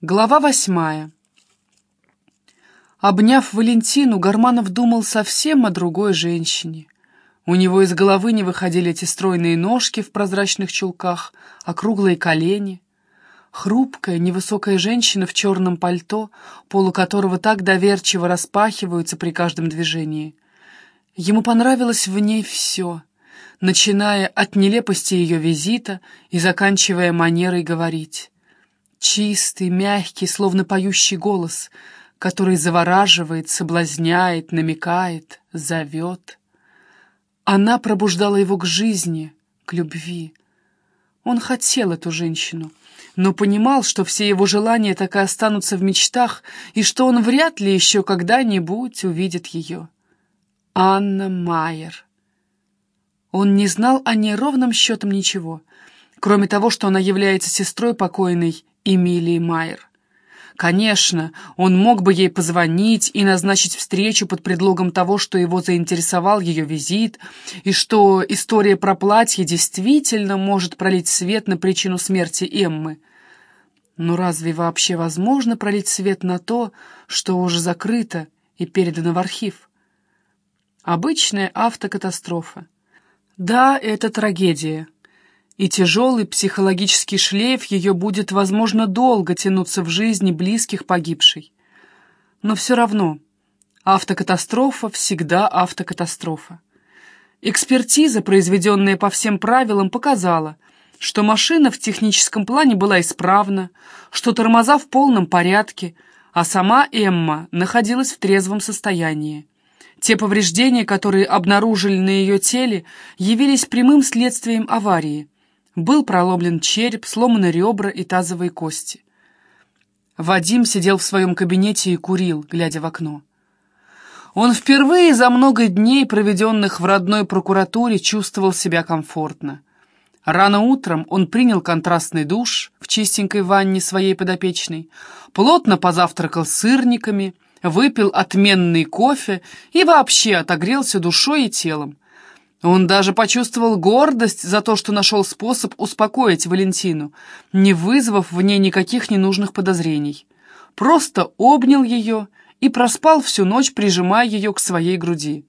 Глава восьмая. Обняв Валентину, Гарманов думал совсем о другой женщине. У него из головы не выходили эти стройные ножки в прозрачных чулках, округлые колени. Хрупкая, невысокая женщина в черном пальто, полу которого так доверчиво распахиваются при каждом движении. Ему понравилось в ней все, начиная от нелепости ее визита и заканчивая манерой говорить. Чистый, мягкий, словно поющий голос, который завораживает, соблазняет, намекает, зовет. Она пробуждала его к жизни, к любви. Он хотел эту женщину, но понимал, что все его желания так и останутся в мечтах, и что он вряд ли еще когда-нибудь увидит ее. Анна Майер. Он не знал о ней ровным счетом ничего, кроме того, что она является сестрой покойной Эмилии Майер. Конечно, он мог бы ей позвонить и назначить встречу под предлогом того, что его заинтересовал ее визит, и что история про платье действительно может пролить свет на причину смерти Эммы. Но разве вообще возможно пролить свет на то, что уже закрыто и передано в архив? Обычная автокатастрофа. Да, это трагедия и тяжелый психологический шлейф ее будет, возможно, долго тянуться в жизни близких погибшей. Но все равно автокатастрофа всегда автокатастрофа. Экспертиза, произведенная по всем правилам, показала, что машина в техническом плане была исправна, что тормоза в полном порядке, а сама Эмма находилась в трезвом состоянии. Те повреждения, которые обнаружили на ее теле, явились прямым следствием аварии – был проломлен череп, сломаны ребра и тазовые кости. Вадим сидел в своем кабинете и курил, глядя в окно. Он впервые за много дней, проведенных в родной прокуратуре, чувствовал себя комфортно. Рано утром он принял контрастный душ в чистенькой ванне своей подопечной, плотно позавтракал сырниками, выпил отменный кофе и вообще отогрелся душой и телом. Он даже почувствовал гордость за то, что нашел способ успокоить Валентину, не вызвав в ней никаких ненужных подозрений. Просто обнял ее и проспал всю ночь, прижимая ее к своей груди.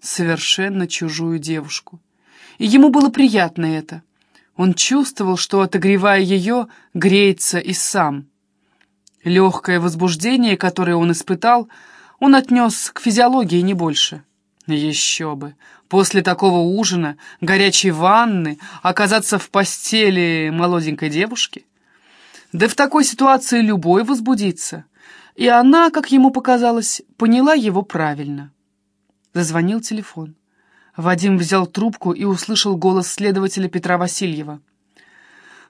Совершенно чужую девушку. И ему было приятно это. Он чувствовал, что, отогревая ее, греется и сам. Легкое возбуждение, которое он испытал, он отнес к физиологии не больше. Еще бы! После такого ужина, горячей ванны, оказаться в постели молоденькой девушки? Да в такой ситуации любой возбудится. И она, как ему показалось, поняла его правильно. Зазвонил телефон. Вадим взял трубку и услышал голос следователя Петра Васильева.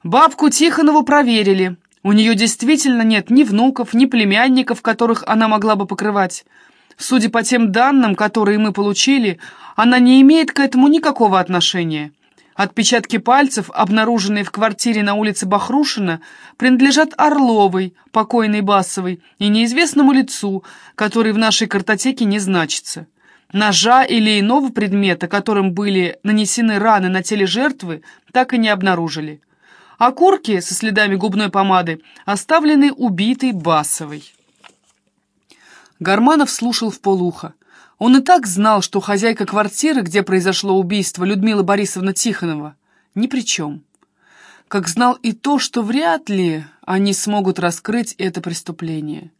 «Бабку Тихонову проверили. У нее действительно нет ни внуков, ни племянников, которых она могла бы покрывать. Судя по тем данным, которые мы получили, она не имеет к этому никакого отношения. Отпечатки пальцев, обнаруженные в квартире на улице Бахрушина, принадлежат Орловой, покойной Басовой, и неизвестному лицу, который в нашей картотеке не значится. Ножа или иного предмета, которым были нанесены раны на теле жертвы, так и не обнаружили. Окурки со следами губной помады оставлены убитой Басовой. Гарманов слушал в полухо. Он и так знал, что хозяйка квартиры, где произошло убийство, Людмила Борисовна Тихонова, ни при чем. Как знал и то, что вряд ли они смогут раскрыть это преступление.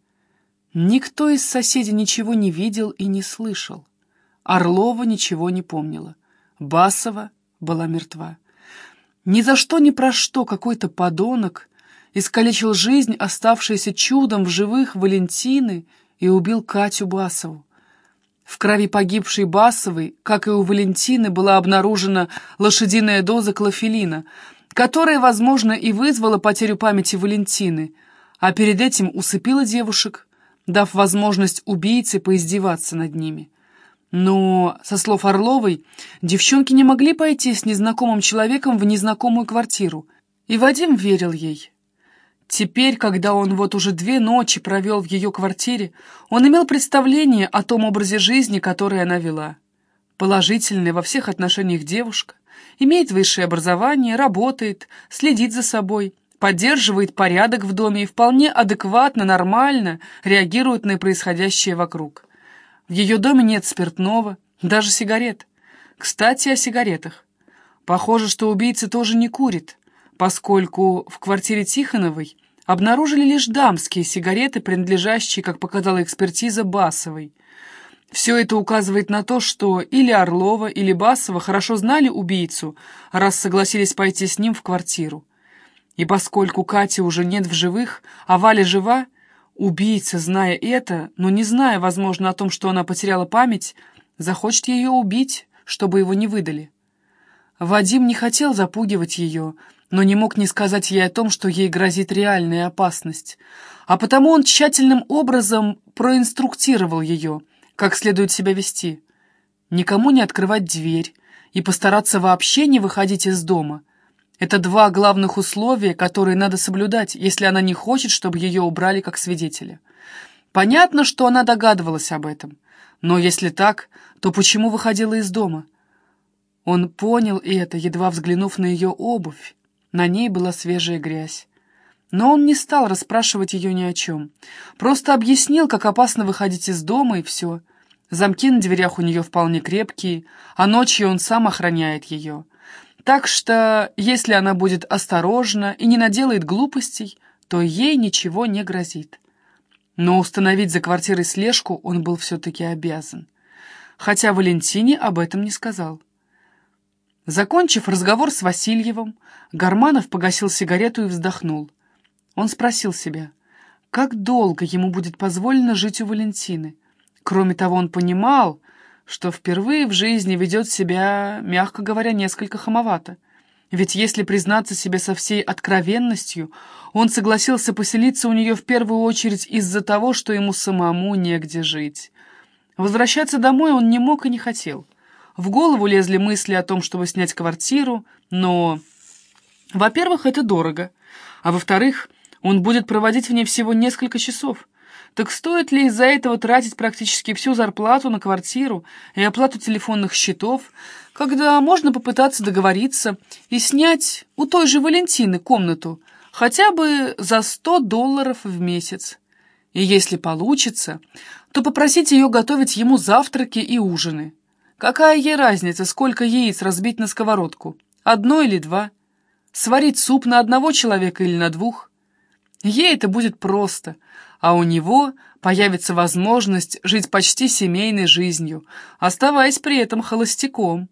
Никто из соседей ничего не видел и не слышал. Орлова ничего не помнила. Басова была мертва. Ни за что ни про что какой-то подонок искалечил жизнь, оставшаяся чудом в живых Валентины и убил Катю Басову. В крови погибшей Басовой, как и у Валентины, была обнаружена лошадиная доза клофелина, которая, возможно, и вызвала потерю памяти Валентины, а перед этим усыпила девушек, дав возможность убийце поиздеваться над ними. Но, со слов Орловой, девчонки не могли пойти с незнакомым человеком в незнакомую квартиру, и Вадим верил ей. Теперь, когда он вот уже две ночи провел в ее квартире, он имел представление о том образе жизни, который она вела. Положительная во всех отношениях девушка, имеет высшее образование, работает, следит за собой, поддерживает порядок в доме и вполне адекватно, нормально реагирует на происходящее вокруг. В ее доме нет спиртного, даже сигарет. Кстати, о сигаретах. Похоже, что убийца тоже не курит, поскольку в квартире Тихоновой обнаружили лишь дамские сигареты, принадлежащие, как показала экспертиза, Басовой. Все это указывает на то, что или Орлова, или Басова хорошо знали убийцу, раз согласились пойти с ним в квартиру. И поскольку Кати уже нет в живых, а Валя жива, убийца, зная это, но не зная, возможно, о том, что она потеряла память, захочет ее убить, чтобы его не выдали. Вадим не хотел запугивать ее, но не мог не сказать ей о том, что ей грозит реальная опасность. А потому он тщательным образом проинструктировал ее, как следует себя вести. Никому не открывать дверь и постараться вообще не выходить из дома. Это два главных условия, которые надо соблюдать, если она не хочет, чтобы ее убрали как свидетеля. Понятно, что она догадывалась об этом. Но если так, то почему выходила из дома? Он понял это, едва взглянув на ее обувь. На ней была свежая грязь. Но он не стал расспрашивать ее ни о чем. Просто объяснил, как опасно выходить из дома, и все. Замки на дверях у нее вполне крепкие, а ночью он сам охраняет ее. Так что, если она будет осторожна и не наделает глупостей, то ей ничего не грозит. Но установить за квартирой слежку он был все-таки обязан. Хотя Валентине об этом не сказал. Закончив разговор с Васильевым, Гарманов погасил сигарету и вздохнул. Он спросил себя, как долго ему будет позволено жить у Валентины. Кроме того, он понимал, что впервые в жизни ведет себя, мягко говоря, несколько хамовато. Ведь если признаться себе со всей откровенностью, он согласился поселиться у нее в первую очередь из-за того, что ему самому негде жить. Возвращаться домой он не мог и не хотел. В голову лезли мысли о том, чтобы снять квартиру, но... Во-первых, это дорого, а во-вторых, он будет проводить в ней всего несколько часов. Так стоит ли из-за этого тратить практически всю зарплату на квартиру и оплату телефонных счетов, когда можно попытаться договориться и снять у той же Валентины комнату хотя бы за 100 долларов в месяц? И если получится, то попросить ее готовить ему завтраки и ужины. Какая ей разница, сколько яиц разбить на сковородку? Одно или два? Сварить суп на одного человека или на двух? Ей это будет просто, а у него появится возможность жить почти семейной жизнью, оставаясь при этом холостяком.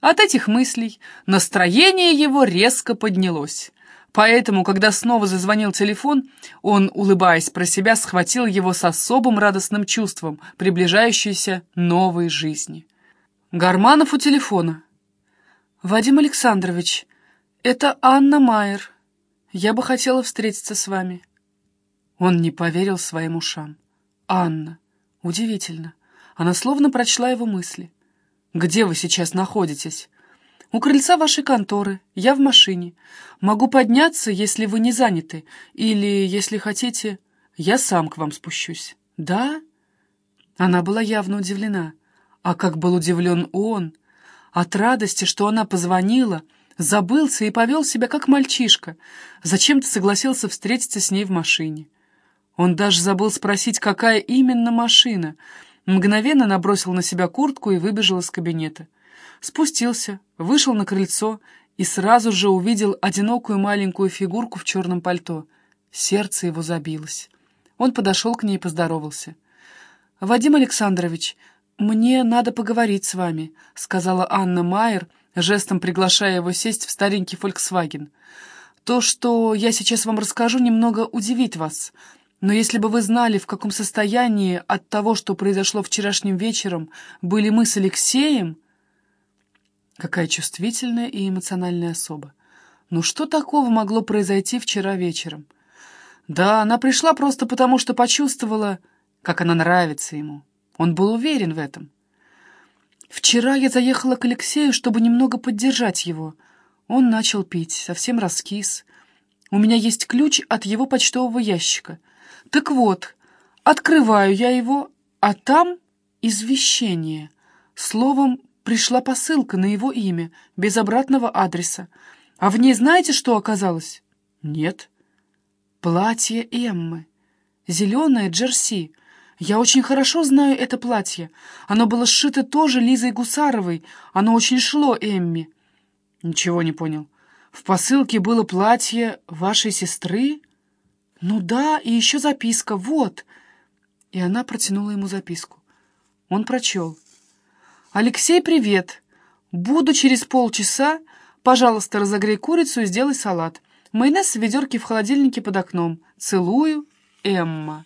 От этих мыслей настроение его резко поднялось. Поэтому, когда снова зазвонил телефон, он, улыбаясь про себя, схватил его с особым радостным чувством приближающейся новой жизни. Гарманов у телефона. «Вадим Александрович, это Анна Майер. Я бы хотела встретиться с вами». Он не поверил своим ушам. «Анна. Удивительно. Она словно прочла его мысли. Где вы сейчас находитесь?» «У крыльца вашей конторы. Я в машине. Могу подняться, если вы не заняты. Или, если хотите, я сам к вам спущусь». «Да?» Она была явно удивлена. А как был удивлен он! От радости, что она позвонила, забылся и повел себя как мальчишка. Зачем-то согласился встретиться с ней в машине. Он даже забыл спросить, какая именно машина. Мгновенно набросил на себя куртку и выбежал из кабинета. Спустился, вышел на крыльцо и сразу же увидел одинокую маленькую фигурку в черном пальто. Сердце его забилось. Он подошел к ней и поздоровался. «Вадим Александрович, «Мне надо поговорить с вами», — сказала Анна Майер, жестом приглашая его сесть в старенький «Фольксваген». «То, что я сейчас вам расскажу, немного удивит вас. Но если бы вы знали, в каком состоянии от того, что произошло вчерашним вечером, были мы с Алексеем...» Какая чувствительная и эмоциональная особа. Ну что такого могло произойти вчера вечером? Да, она пришла просто потому, что почувствовала, как она нравится ему. Он был уверен в этом. Вчера я заехала к Алексею, чтобы немного поддержать его. Он начал пить, совсем раскис. У меня есть ключ от его почтового ящика. Так вот, открываю я его, а там извещение. Словом, пришла посылка на его имя, без обратного адреса. А в ней знаете, что оказалось? «Нет». «Платье Эммы. Зеленое джерси. Я очень хорошо знаю это платье. Оно было сшито тоже Лизой Гусаровой. Оно очень шло Эмме». «Ничего не понял. В посылке было платье вашей сестры?» «Ну да, и еще записка. Вот». И она протянула ему записку. Он прочел. «Алексей, привет. Буду через полчаса. Пожалуйста, разогрей курицу и сделай салат. Майонез в ведерке в холодильнике под окном. Целую, Эмма».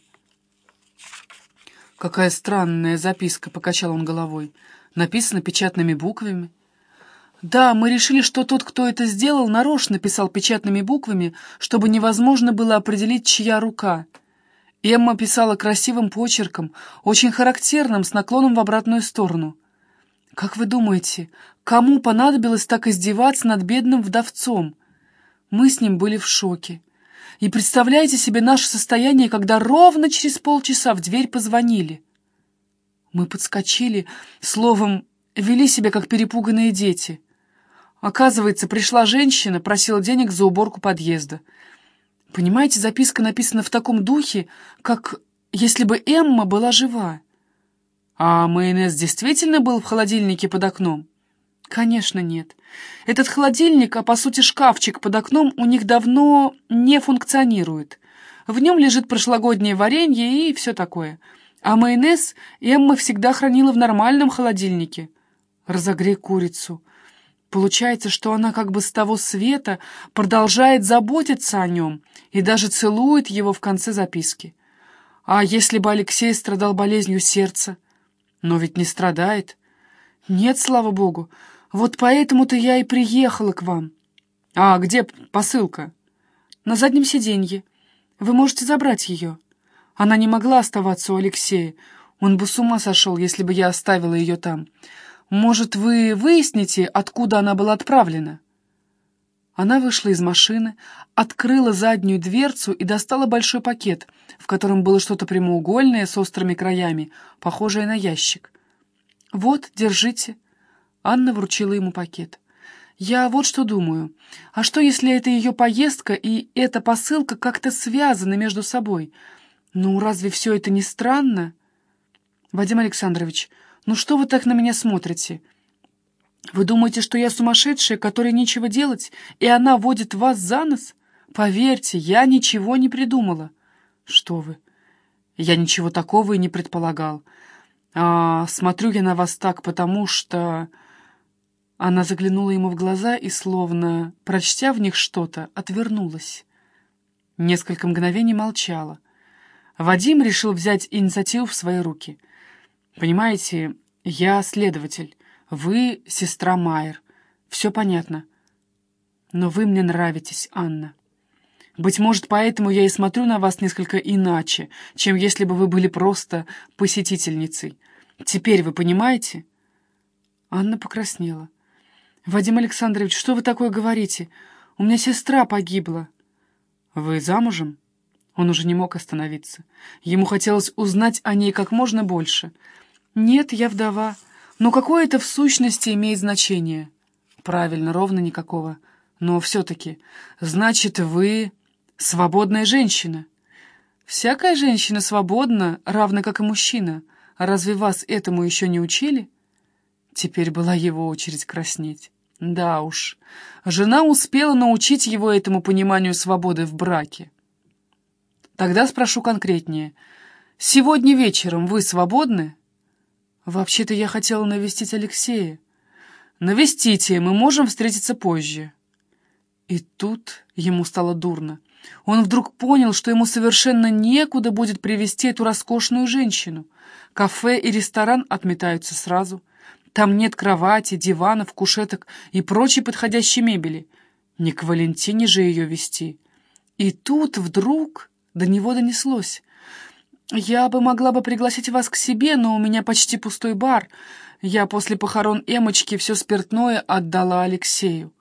«Какая странная записка», — покачал он головой. «Написано печатными буквами». «Да, мы решили, что тот, кто это сделал, нарочно писал печатными буквами, чтобы невозможно было определить, чья рука». Эмма писала красивым почерком, очень характерным, с наклоном в обратную сторону. «Как вы думаете, кому понадобилось так издеваться над бедным вдовцом?» Мы с ним были в шоке. И представляете себе наше состояние, когда ровно через полчаса в дверь позвонили. Мы подскочили, словом, вели себя как перепуганные дети. Оказывается, пришла женщина, просила денег за уборку подъезда. Понимаете, записка написана в таком духе, как если бы Эмма была жива. А майонез действительно был в холодильнике под окном? Конечно, нет. Этот холодильник, а по сути шкафчик под окном, у них давно не функционирует. В нем лежит прошлогоднее варенье и все такое. А майонез Эмма всегда хранила в нормальном холодильнике. Разогрей курицу. Получается, что она как бы с того света продолжает заботиться о нем и даже целует его в конце записки. А если бы Алексей страдал болезнью сердца? Но ведь не страдает. Нет, слава богу. Вот поэтому-то я и приехала к вам. А где посылка? На заднем сиденье. Вы можете забрать ее. Она не могла оставаться у Алексея. Он бы с ума сошел, если бы я оставила ее там. Может, вы выясните, откуда она была отправлена?» Она вышла из машины, открыла заднюю дверцу и достала большой пакет, в котором было что-то прямоугольное с острыми краями, похожее на ящик. «Вот, держите». Анна вручила ему пакет. «Я вот что думаю. А что, если это ее поездка и эта посылка как-то связаны между собой? Ну, разве все это не странно?» «Вадим Александрович, «Ну что вы так на меня смотрите? Вы думаете, что я сумасшедшая, которой нечего делать, и она водит вас за нос? Поверьте, я ничего не придумала». «Что вы? Я ничего такого и не предполагал. А смотрю я на вас так, потому что...» Она заглянула ему в глаза и, словно прочтя в них что-то, отвернулась. Несколько мгновений молчала. Вадим решил взять инициативу в свои руки — Понимаете, я следователь, вы сестра Майер. Все понятно. Но вы мне нравитесь, Анна. Быть может, поэтому я и смотрю на вас несколько иначе, чем если бы вы были просто посетительницей. Теперь вы понимаете?» Анна покраснела. «Вадим Александрович, что вы такое говорите? У меня сестра погибла». «Вы замужем?» Он уже не мог остановиться. Ему хотелось узнать о ней как можно больше — «Нет, я вдова. Но какое это в сущности имеет значение?» «Правильно, ровно никакого. Но все-таки, значит, вы свободная женщина». «Всякая женщина свободна, равно как и мужчина. Разве вас этому еще не учили?» Теперь была его очередь краснеть. Да уж, жена успела научить его этому пониманию свободы в браке. Тогда спрошу конкретнее. Сегодня вечером вы свободны? «Вообще-то я хотела навестить Алексея». «Навестите, мы можем встретиться позже». И тут ему стало дурно. Он вдруг понял, что ему совершенно некуда будет привести эту роскошную женщину. Кафе и ресторан отметаются сразу. Там нет кровати, диванов, кушеток и прочей подходящей мебели. Не к Валентине же ее вести. И тут вдруг до него донеслось. «Я бы могла бы пригласить вас к себе, но у меня почти пустой бар. Я после похорон Эмочки все спиртное отдала Алексею».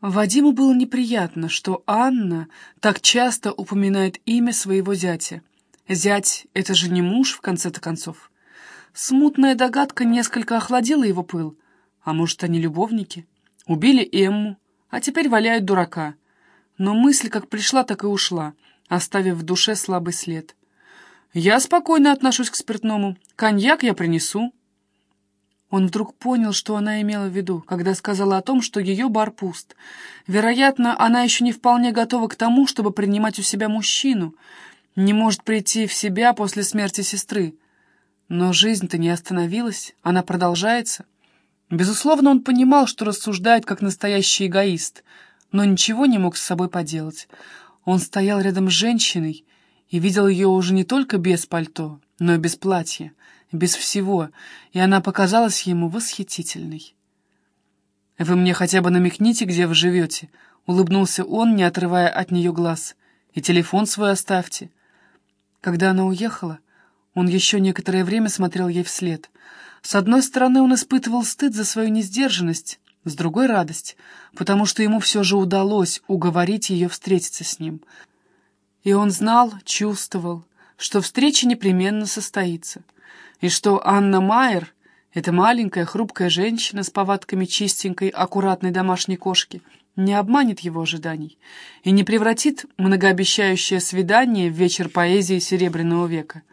Вадиму было неприятно, что Анна так часто упоминает имя своего зятя. Зять — это же не муж, в конце-то концов. Смутная догадка несколько охладила его пыл. А может, они любовники? Убили Эмму, а теперь валяют дурака. но мысль как пришла, так и ушла, оставив в душе слабый след. «Я спокойно отношусь к спиртному. Коньяк я принесу». Он вдруг понял, что она имела в виду, когда сказала о том, что ее бар пуст. Вероятно, она еще не вполне готова к тому, чтобы принимать у себя мужчину, не может прийти в себя после смерти сестры. Но жизнь-то не остановилась, она продолжается. Безусловно, он понимал, что рассуждает как настоящий эгоист, но ничего не мог с собой поделать. Он стоял рядом с женщиной и видел ее уже не только без пальто, но и без платья, без всего, и она показалась ему восхитительной. «Вы мне хотя бы намекните, где вы живете», — улыбнулся он, не отрывая от нее глаз. «И телефон свой оставьте». Когда она уехала, он еще некоторое время смотрел ей вслед. С одной стороны, он испытывал стыд за свою несдержанность, с другой — радость, потому что ему все же удалось уговорить ее встретиться с ним. И он знал, чувствовал, что встреча непременно состоится, и что Анна Майер, эта маленькая хрупкая женщина с повадками чистенькой, аккуратной домашней кошки, не обманет его ожиданий и не превратит многообещающее свидание в вечер поэзии Серебряного века —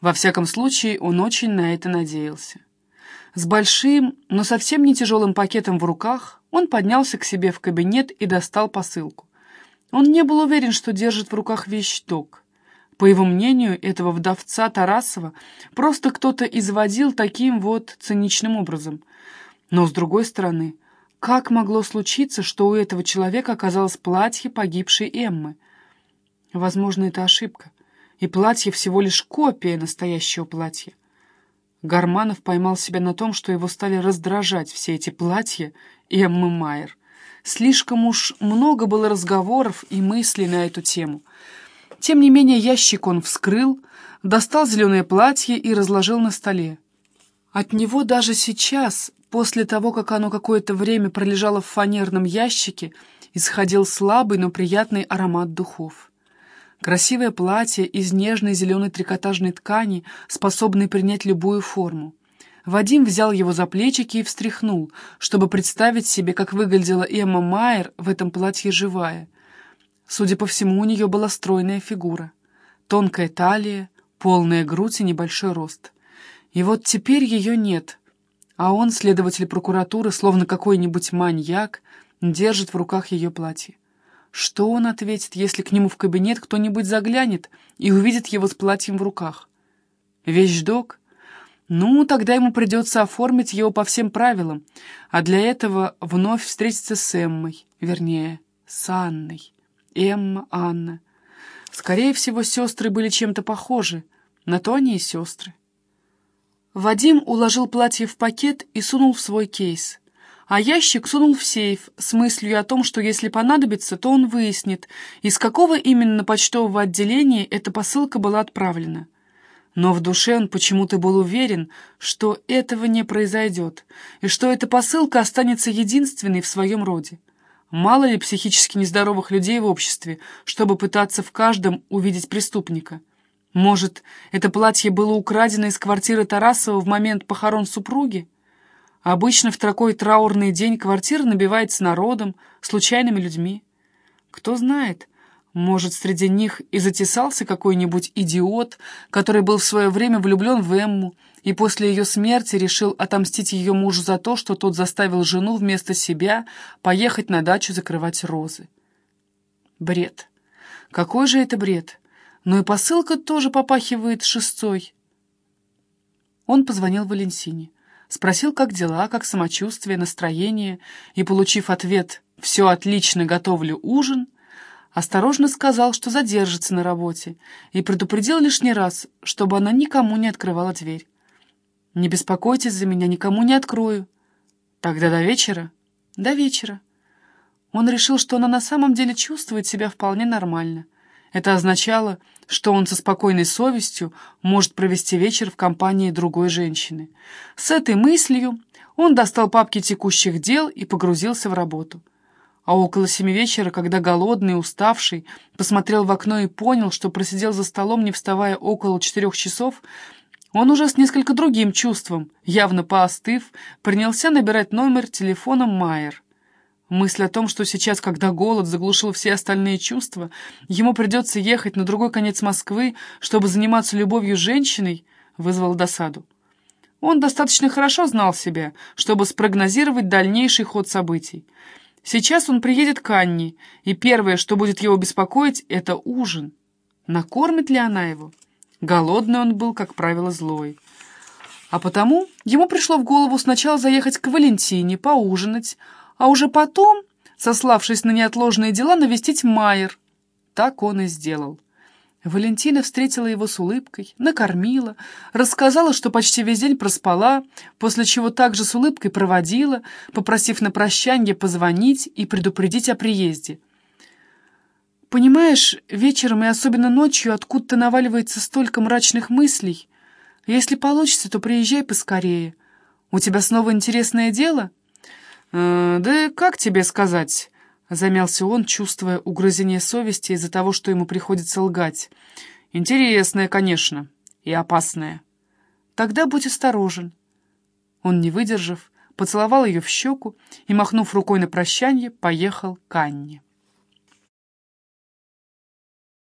во всяком случае, он очень на это надеялся. С большим, но совсем не тяжелым пакетом в руках он поднялся к себе в кабинет и достал посылку. Он не был уверен, что держит в руках вещдок. По его мнению, этого вдовца Тарасова просто кто-то изводил таким вот циничным образом. Но, с другой стороны, как могло случиться, что у этого человека оказалось платье погибшей Эммы? Возможно, это ошибка и платье всего лишь копия настоящего платья. Гарманов поймал себя на том, что его стали раздражать все эти платья и Эммы Майер. Слишком уж много было разговоров и мыслей на эту тему. Тем не менее ящик он вскрыл, достал зеленое платье и разложил на столе. От него даже сейчас, после того, как оно какое-то время пролежало в фанерном ящике, исходил слабый, но приятный аромат духов. Красивое платье из нежной зеленой трикотажной ткани, способной принять любую форму. Вадим взял его за плечики и встряхнул, чтобы представить себе, как выглядела Эмма Майер в этом платье живая. Судя по всему, у нее была стройная фигура. Тонкая талия, полная грудь и небольшой рост. И вот теперь ее нет, а он, следователь прокуратуры, словно какой-нибудь маньяк, держит в руках ее платье. Что он ответит, если к нему в кабинет кто-нибудь заглянет и увидит его с платьем в руках? Вещдок? Ну, тогда ему придется оформить его по всем правилам, а для этого вновь встретиться с Эммой, вернее, с Анной. Эмма, Анна. Скорее всего, сестры были чем-то похожи, на то они и сестры. Вадим уложил платье в пакет и сунул в свой кейс а ящик сунул в сейф с мыслью о том, что если понадобится, то он выяснит, из какого именно почтового отделения эта посылка была отправлена. Но в душе он почему-то был уверен, что этого не произойдет, и что эта посылка останется единственной в своем роде. Мало ли психически нездоровых людей в обществе, чтобы пытаться в каждом увидеть преступника. Может, это платье было украдено из квартиры Тарасова в момент похорон супруги? Обычно в такой траурный день квартира набивается народом, случайными людьми. Кто знает, может, среди них и затесался какой-нибудь идиот, который был в свое время влюблен в Эмму и после ее смерти решил отомстить ее мужу за то, что тот заставил жену вместо себя поехать на дачу закрывать розы. Бред. Какой же это бред? Но и посылка тоже попахивает шестой. Он позвонил Валентине. Спросил, как дела, как самочувствие, настроение, и, получив ответ «все отлично, готовлю ужин», осторожно сказал, что задержится на работе, и предупредил лишний раз, чтобы она никому не открывала дверь. «Не беспокойтесь за меня, никому не открою». «Тогда до вечера?» «До вечера». Он решил, что она на самом деле чувствует себя вполне нормально. Это означало, что он со спокойной совестью может провести вечер в компании другой женщины. С этой мыслью он достал папки текущих дел и погрузился в работу. А около семи вечера, когда голодный и уставший посмотрел в окно и понял, что просидел за столом, не вставая около четырех часов, он уже с несколько другим чувством, явно поостыв, принялся набирать номер телефона Майер. Мысль о том, что сейчас, когда голод заглушил все остальные чувства, ему придется ехать на другой конец Москвы, чтобы заниматься любовью с женщиной, вызвала досаду. Он достаточно хорошо знал себя, чтобы спрогнозировать дальнейший ход событий. Сейчас он приедет к Анне, и первое, что будет его беспокоить, это ужин. Накормит ли она его? Голодный он был, как правило, злой. А потому ему пришло в голову сначала заехать к Валентине, поужинать, а уже потом, сославшись на неотложные дела, навестить Майер. Так он и сделал. Валентина встретила его с улыбкой, накормила, рассказала, что почти весь день проспала, после чего также с улыбкой проводила, попросив на прощанье позвонить и предупредить о приезде. «Понимаешь, вечером и особенно ночью откуда-то наваливается столько мрачных мыслей. Если получится, то приезжай поскорее. У тебя снова интересное дело?» «Э, «Да как тебе сказать?» — замялся он, чувствуя угрызение совести из-за того, что ему приходится лгать. «Интересное, конечно, и опасное. Тогда будь осторожен». Он, не выдержав, поцеловал ее в щеку и, махнув рукой на прощанье, поехал к Анне.